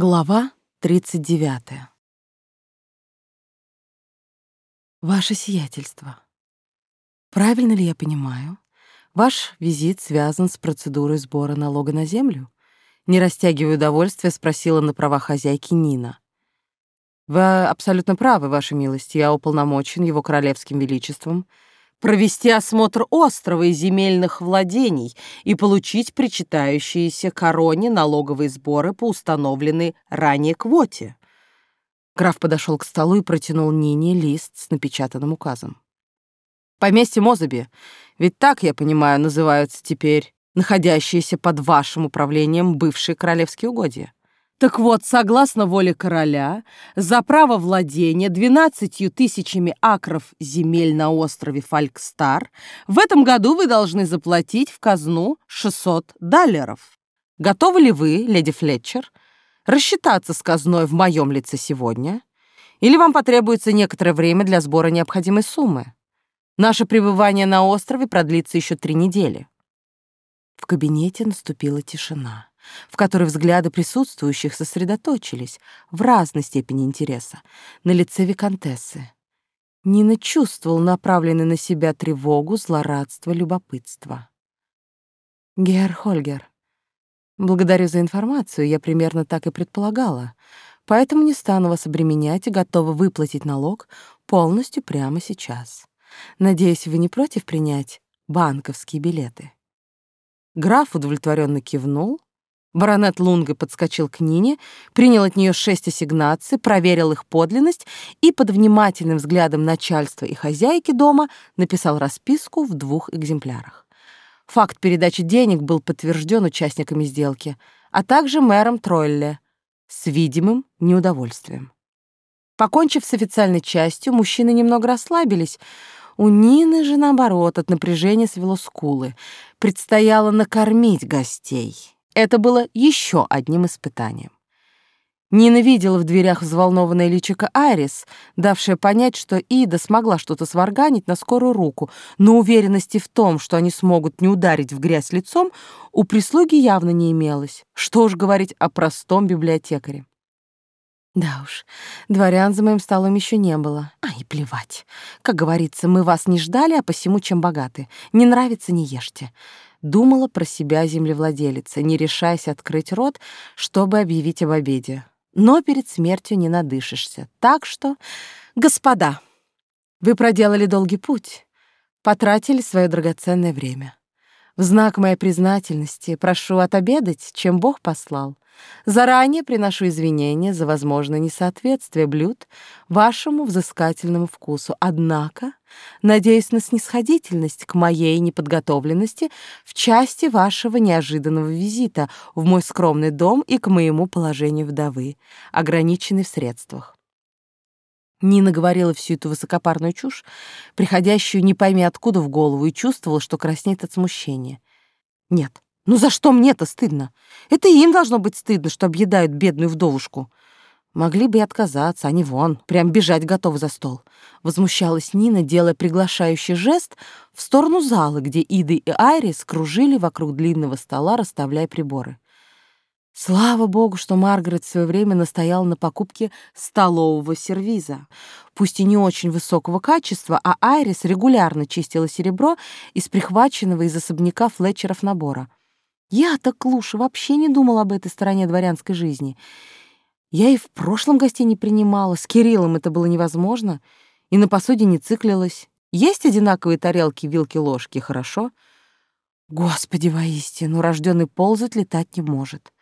Глава 39. Ваше сиятельство. Правильно ли я понимаю, ваш визит связан с процедурой сбора налога на землю? Не растягивая удовольствие, спросила на права хозяйки Нина. Вы абсолютно правы, ваша милость. Я уполномочен его королевским величеством провести осмотр острова и земельных владений и получить причитающиеся короне налоговые сборы по установленной ранее квоте. Граф подошел к столу и протянул Нине лист с напечатанным указом. Поместье Мозаби, ведь так, я понимаю, называются теперь находящиеся под вашим управлением бывшие королевские угодья. Так вот, согласно воле короля, за право владения двенадцатью тысячами акров земель на острове Фалькстар в этом году вы должны заплатить в казну 600 даллеров. Готовы ли вы, леди Флетчер, рассчитаться с казной в моем лице сегодня? Или вам потребуется некоторое время для сбора необходимой суммы? Наше пребывание на острове продлится еще три недели. В кабинете наступила тишина в которой взгляды присутствующих сосредоточились в разной степени интереса на лице виконтессы. Нина чувствовал направленный на себя тревогу, злорадство, любопытство. «Герр Хольгер, благодарю за информацию, я примерно так и предполагала, поэтому не стану вас обременять и готова выплатить налог полностью прямо сейчас. Надеюсь, вы не против принять банковские билеты?» Граф удовлетворенно кивнул, Баронет Лунга подскочил к Нине, принял от нее шесть ассигнаций, проверил их подлинность и под внимательным взглядом начальства и хозяйки дома написал расписку в двух экземплярах. Факт передачи денег был подтвержден участниками сделки, а также мэром Тройле с видимым неудовольствием. Покончив с официальной частью, мужчины немного расслабились. У Нины же, наоборот, от напряжения свело скулы. Предстояло накормить гостей. Это было еще одним испытанием. Нина видела в дверях взволнованное личико Айрис, давшее понять, что Ида смогла что-то сварганить на скорую руку, но уверенности в том, что они смогут не ударить в грязь лицом, у прислуги явно не имелось. Что уж говорить о простом библиотекаре. Да уж, дворян за моим столом еще не было. А, и плевать. Как говорится, мы вас не ждали, а посему чем богаты. Не нравится — не ешьте думала про себя землевладелица, не решаясь открыть рот, чтобы объявить об обеде. Но перед смертью не надышишься. Так что, господа, вы проделали долгий путь, потратили свое драгоценное время. В знак моей признательности прошу отобедать, чем Бог послал. Заранее приношу извинения за возможное несоответствие блюд вашему взыскательному вкусу. Однако надеюсь на снисходительность к моей неподготовленности в части вашего неожиданного визита в мой скромный дом и к моему положению вдовы, ограниченной в средствах. Нина говорила всю эту высокопарную чушь, приходящую не пойми откуда в голову, и чувствовала, что краснеет от смущения. Нет, ну за что мне-то стыдно? Это им должно быть стыдно, что объедают бедную вдовушку. Могли бы и отказаться, не вон, прям бежать готовы за стол. Возмущалась Нина, делая приглашающий жест в сторону зала, где Иды и Айрис кружили вокруг длинного стола, расставляя приборы. Слава богу, что Маргарет в свое время настояла на покупке столового сервиза. Пусть и не очень высокого качества, а Айрис регулярно чистила серебро из прихваченного из особняка Флетчеров набора. Я-то, Клуша, вообще не думала об этой стороне дворянской жизни. Я и в прошлом гостей не принимала, с Кириллом это было невозможно, и на посуде не циклилась. Есть одинаковые тарелки, вилки, ложки, хорошо? Господи, воистину, рожденный ползать летать не может.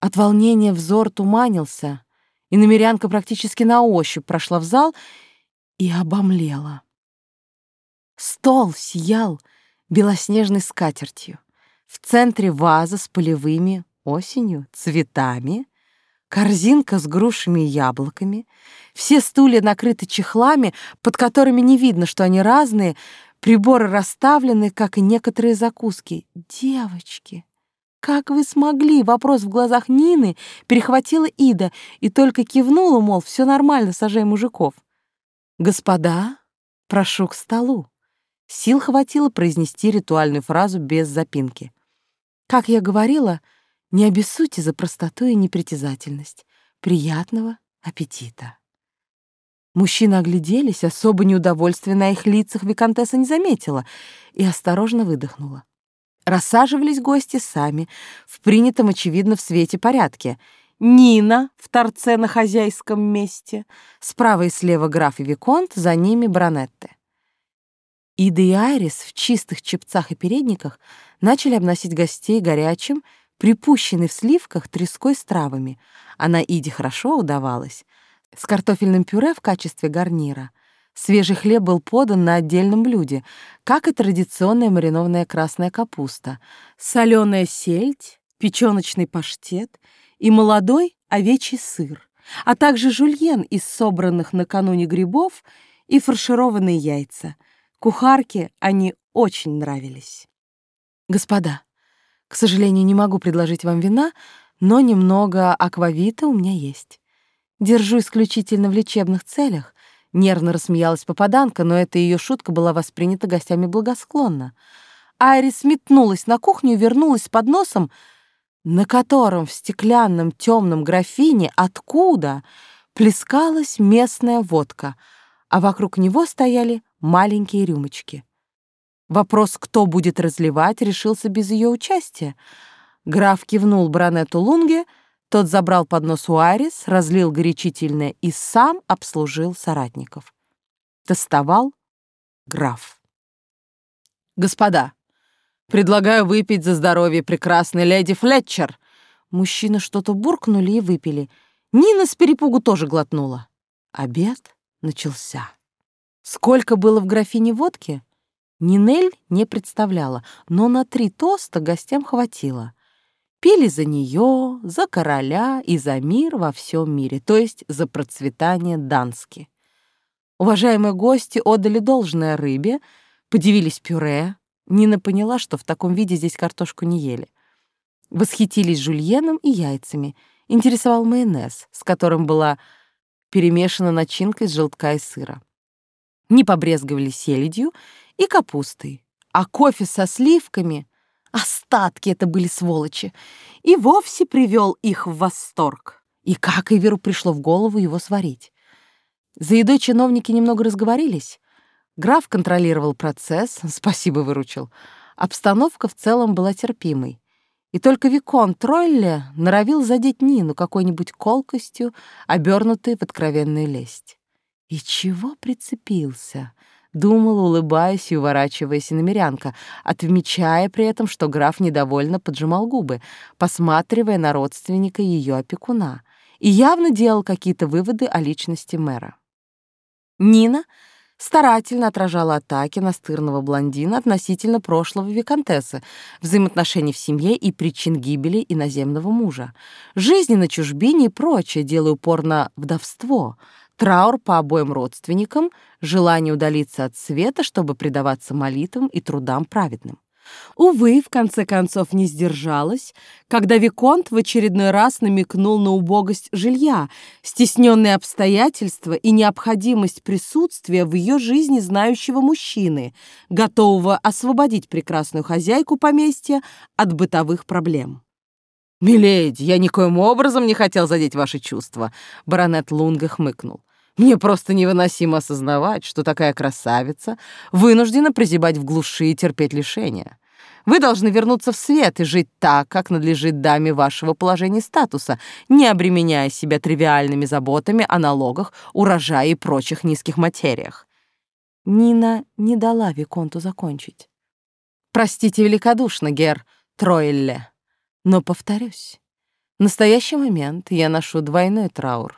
От волнения взор туманился, и намерянка практически на ощупь прошла в зал и обомлела. Стол сиял белоснежной скатертью. В центре ваза с полевыми осенью цветами, корзинка с грушами и яблоками, все стулья накрыты чехлами, под которыми не видно, что они разные, приборы расставлены, как и некоторые закуски. Девочки, как вы смогли? Вопрос в глазах Нины перехватила Ида и только кивнула, мол, все нормально, сажай мужиков. Господа, прошу к столу. Сил хватило произнести ритуальную фразу без запинки. Как я говорила, Не обессудьте за простоту и непритязательность. Приятного аппетита. Мужчины огляделись, особо неудовольствия на их лицах виконтесса не заметила и осторожно выдохнула. Рассаживались гости сами, в принятом, очевидно, в свете порядке. Нина в торце на хозяйском месте, справа и слева граф и виконт, за ними баронетты. Ида и Айрис в чистых чепцах и передниках начали обносить гостей горячим, припущенный в сливках треской с травами. Она Иде хорошо удавалась. С картофельным пюре в качестве гарнира. Свежий хлеб был подан на отдельном блюде, как и традиционная маринованная красная капуста, соленая сельдь, печёночный паштет и молодой овечий сыр, а также жульен из собранных накануне грибов и фаршированные яйца. Кухарке они очень нравились. «Господа, к сожалению, не могу предложить вам вина, но немного аквавита у меня есть. Держу исключительно в лечебных целях. Нервно рассмеялась попаданка, но эта ее шутка была воспринята гостями благосклонно. Айрис метнулась на кухню и вернулась с подносом, на котором в стеклянном темном графине откуда плескалась местная водка, а вокруг него стояли маленькие рюмочки. Вопрос, кто будет разливать, решился без ее участия. Граф кивнул баронету Лунге, тот забрал поднос у Арис, разлил горячительное и сам обслужил соратников. Тостовал граф. «Господа, предлагаю выпить за здоровье прекрасной леди Флетчер!» Мужчины что-то буркнули и выпили. Нина с перепугу тоже глотнула. Обед начался. Сколько было в графине водки? Нинель не представляла, но на три тоста гостям хватило. Пили за нее, за короля и за мир во всем мире, то есть за процветание Дански. Уважаемые гости отдали должное рыбе, подивились пюре. Нина поняла, что в таком виде здесь картошку не ели. Восхитились жульеном и яйцами. Интересовал майонез, с которым была перемешана начинка из желтка и сыра. Не побрезговали селедью и капустой. А кофе со сливками, остатки это были сволочи, и вовсе привел их в восторг. И как Иверу пришло в голову его сварить. За едой чиновники немного разговорились. Граф контролировал процесс, спасибо выручил. Обстановка в целом была терпимой. И только Викон Тролле норовил задеть Нину какой-нибудь колкостью, обернутой в откровенную лесть. И чего прицепился? Думала, улыбаясь и уворачиваясь иномерянка, отмечая при этом, что граф недовольно поджимал губы, посматривая на родственника ее опекуна, и явно делал какие-то выводы о личности мэра. Нина старательно отражала атаки настырного блондина относительно прошлого виконтессы, взаимоотношений в семье и причин гибели иноземного мужа, жизни на чужбине и прочее, делая упор на вдовство — траур по обоим родственникам, желание удалиться от света, чтобы предаваться молитвам и трудам праведным. Увы, в конце концов не сдержалась, когда Виконт в очередной раз намекнул на убогость жилья, стесненные обстоятельства и необходимость присутствия в ее жизни знающего мужчины, готового освободить прекрасную хозяйку поместья от бытовых проблем. «Миледи, я никоим образом не хотел задеть ваши чувства», — баронет Лунга хмыкнул. Мне просто невыносимо осознавать, что такая красавица вынуждена прозябать в глуши и терпеть лишения. Вы должны вернуться в свет и жить так, как надлежит даме вашего положения статуса, не обременяя себя тривиальными заботами о налогах, урожае и прочих низких материях. Нина не дала Виконту закончить. Простите великодушно, Гер Троилле, но повторюсь. В настоящий момент я ношу двойной траур —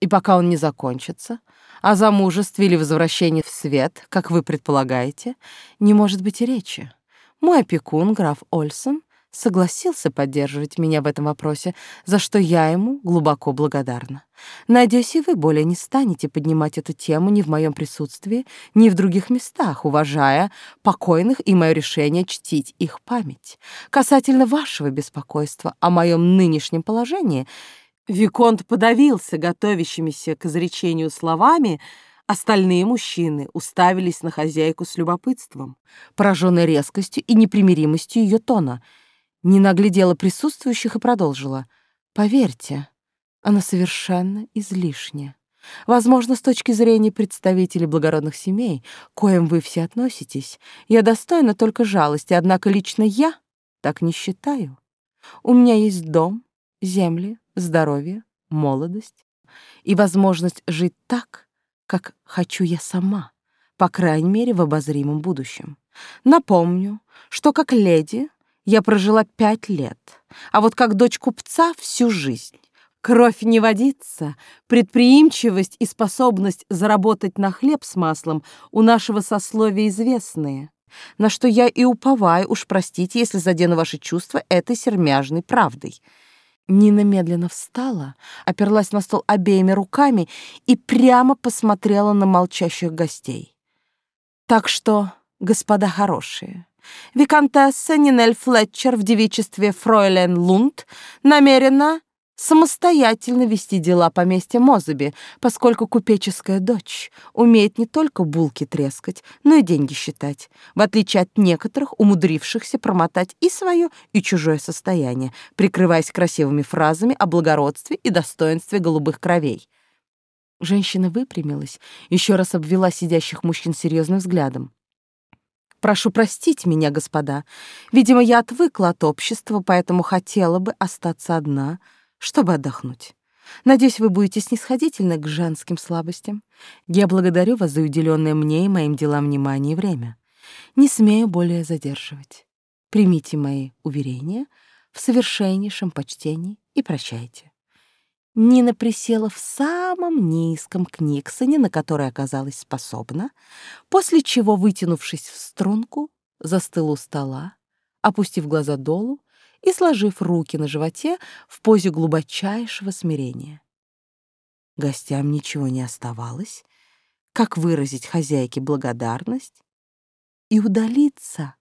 и пока он не закончится, о замужестве или возвращении в свет, как вы предполагаете, не может быть и речи. Мой опекун, граф Ольсон, согласился поддерживать меня в этом вопросе, за что я ему глубоко благодарна. Надеюсь, и вы более не станете поднимать эту тему ни в моем присутствии, ни в других местах, уважая покойных и мое решение чтить их память. Касательно вашего беспокойства о моем нынешнем положении — Виконт подавился готовящимися к изречению словами, остальные мужчины уставились на хозяйку с любопытством, пораженной резкостью и непримиримостью ее тона. не наглядела присутствующих и продолжила. «Поверьте, она совершенно излишняя. Возможно, с точки зрения представителей благородных семей, коим вы все относитесь, я достойна только жалости, однако лично я так не считаю. У меня есть дом, земли, здоровье, молодость и возможность жить так, как хочу я сама, по крайней мере, в обозримом будущем. Напомню, что как леди я прожила пять лет, а вот как дочь купца всю жизнь. Кровь не водится, предприимчивость и способность заработать на хлеб с маслом у нашего сословия известные, на что я и уповаю, уж простите, если задену ваши чувства этой сермяжной правдой. Нина медленно встала, оперлась на стол обеими руками и прямо посмотрела на молчащих гостей. Так что, господа хорошие, виконтесса Нинель Флетчер в девичестве Фройлен Лунд намерена самостоятельно вести дела поместья Мозеби, поскольку купеческая дочь умеет не только булки трескать, но и деньги считать, в отличие от некоторых, умудрившихся промотать и свое, и чужое состояние, прикрываясь красивыми фразами о благородстве и достоинстве голубых кровей. Женщина выпрямилась, еще раз обвела сидящих мужчин серьезным взглядом. Прошу простить меня, господа. Видимо, я отвыкла от общества, поэтому хотела бы остаться одна — чтобы отдохнуть. Надеюсь, вы будете снисходительны к женским слабостям. Я благодарю вас за уделенное мне и моим делам внимание и время. Не смею более задерживать. Примите мои уверения в совершеннейшем почтении и прощайте. Нина присела в самом низком книгсоне, на который оказалась способна, после чего, вытянувшись в струнку, застыла у стола, опустив глаза долу и сложив руки на животе в позе глубочайшего смирения. Гостям ничего не оставалось, как выразить хозяйке благодарность и удалиться.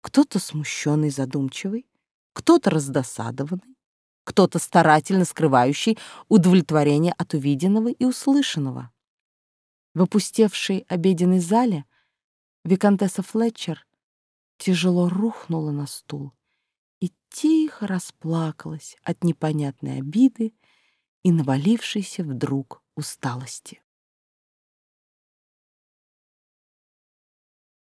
Кто-то смущенный, задумчивый, кто-то раздосадованный, кто-то старательно скрывающий удовлетворение от увиденного и услышанного. В опустевшей обеденной зале виконтесса Флетчер тяжело рухнула на стул тихо расплакалась от непонятной обиды и навалившейся вдруг усталости.